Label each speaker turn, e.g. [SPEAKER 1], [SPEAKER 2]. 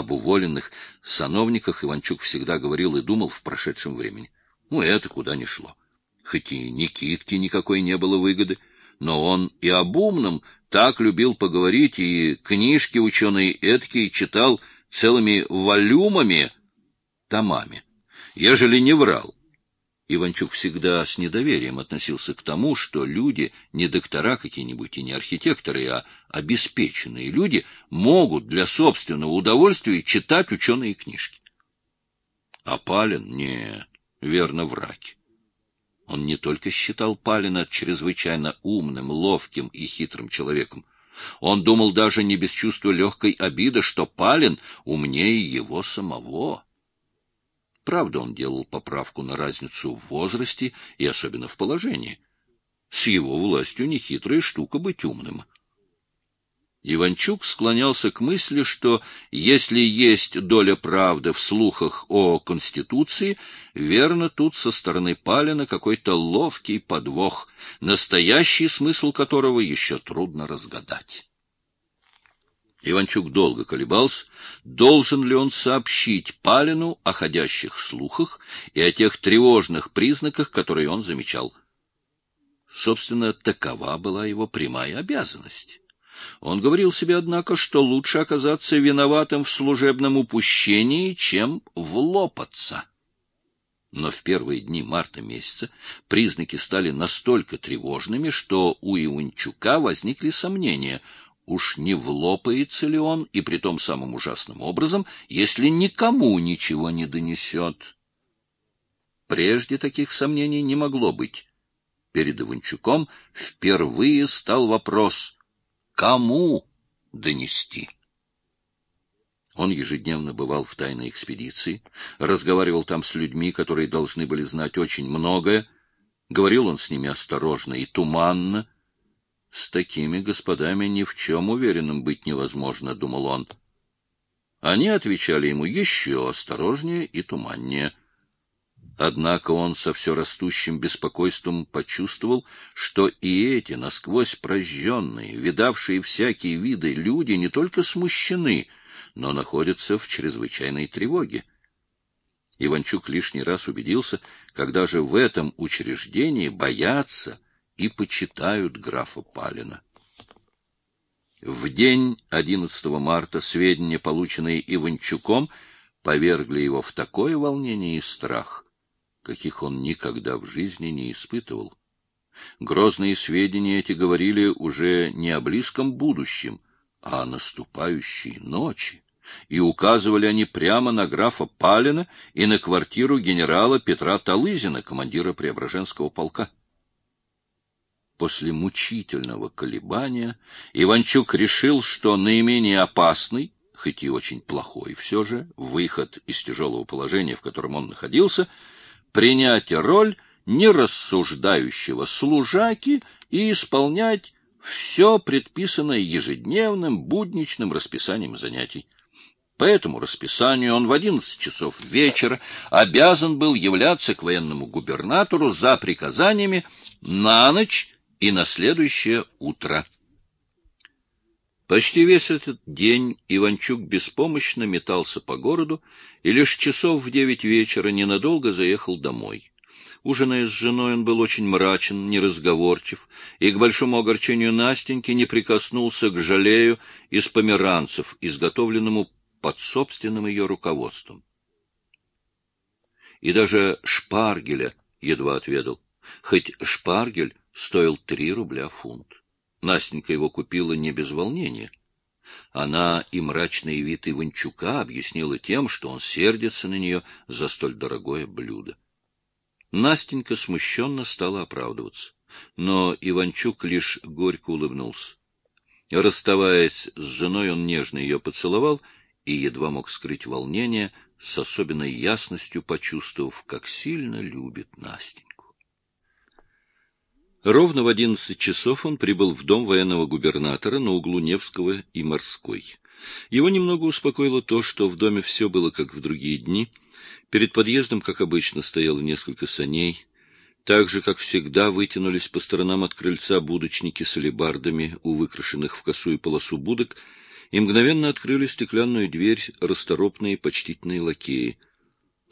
[SPEAKER 1] об уволенных сановниках Иванчук всегда говорил и думал в прошедшем времени. Ну, это куда ни шло. Хоть и Никитке никакой не было выгоды, но он и об умном так любил поговорить, и книжки ученые эткие читал целыми волюмами, томами, ежели не врал. Иванчук всегда с недоверием относился к тому, что люди, не доктора какие-нибудь и не архитекторы, а обеспеченные люди, могут для собственного удовольствия читать ученые книжки. А Палин — нет, верно, враки. Он не только считал Палина чрезвычайно умным, ловким и хитрым человеком. Он думал даже не без чувства легкой обиды, что Палин умнее его самого. Правда, он делал поправку на разницу в возрасте и особенно в положении. С его властью нехитрая штука быть умным. Иванчук склонялся к мысли, что если есть доля правды в слухах о Конституции, верно тут со стороны Палина какой-то ловкий подвох, настоящий смысл которого еще трудно разгадать. Иванчук долго колебался, должен ли он сообщить Палину о ходящих слухах и о тех тревожных признаках, которые он замечал. Собственно, такова была его прямая обязанность. Он говорил себе, однако, что лучше оказаться виноватым в служебном упущении, чем влопаться. Но в первые дни марта месяца признаки стали настолько тревожными, что у Иванчука возникли сомнения, уж не влопается ли он, и при том самым ужасным образом, если никому ничего не донесет. Прежде таких сомнений не могло быть. Перед Иванчуком впервые стал вопрос — Кому донести? Он ежедневно бывал в тайной экспедиции, разговаривал там с людьми, которые должны были знать очень многое. Говорил он с ними осторожно и туманно. С такими господами ни в чем уверенным быть невозможно, — думал он. Они отвечали ему еще осторожнее и туманнее — Однако он со все растущим беспокойством почувствовал, что и эти насквозь прожженные, видавшие всякие виды люди не только смущены, но находятся в чрезвычайной тревоге. Иванчук лишний раз убедился, когда же в этом учреждении боятся и почитают графа Палина. В день 11 марта сведения, полученные Иванчуком, повергли его в такое волнение и страх — каких он никогда в жизни не испытывал. Грозные сведения эти говорили уже не о близком будущем, а о наступающей ночи, и указывали они прямо на графа Палина и на квартиру генерала Петра Талызина, командира Преображенского полка. После мучительного колебания Иванчук решил, что наименее опасный, хоть и очень плохой все же, выход из тяжелого положения, в котором он находился — принять роль нерассуждающего служаки и исполнять все предписанное ежедневным будничным расписанием занятий. По этому расписанию он в одиннадцать часов вечера обязан был являться к военному губернатору за приказаниями на ночь и на следующее утро. Почти весь этот день Иванчук беспомощно метался по городу и лишь часов в девять вечера ненадолго заехал домой. Ужиная с женой, он был очень мрачен, неразговорчив, и к большому огорчению Настеньки не прикоснулся к жалею из померанцев, изготовленному под собственным ее руководством. И даже шпаргеля едва отведал, хоть шпаргель стоил три рубля фунт. Настенька его купила не без волнения. Она и мрачный вид Иванчука объяснила тем, что он сердится на нее за столь дорогое блюдо. Настенька смущенно стала оправдываться, но Иванчук лишь горько улыбнулся. Расставаясь с женой, он нежно ее поцеловал и едва мог скрыть волнение, с особенной ясностью почувствовав, как сильно любит Настеньку. Ровно в одиннадцать часов он прибыл в дом военного губернатора на углу Невского и Морской. Его немного успокоило то, что в доме все было как в другие дни. Перед подъездом, как обычно, стояло несколько саней. Так же, как всегда, вытянулись по сторонам от крыльца будочники с алебардами у выкрашенных в косую полосу будок, и мгновенно открыли стеклянную дверь расторопные почтительные лакеи —